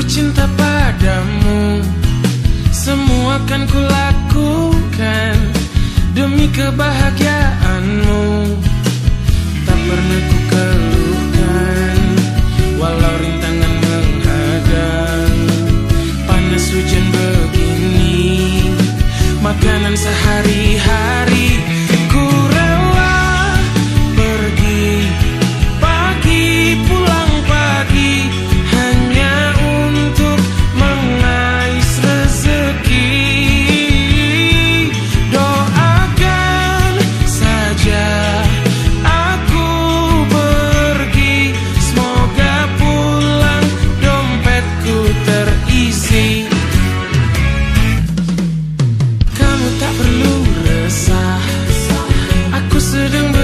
Ku cinta padamu. Semua akan ku lakukan Demi kebahagiaanmu. Tak pernah ku keluhkan Walau rintangan menghadang. Panas hujan begini Makanan sehari-hari. sitting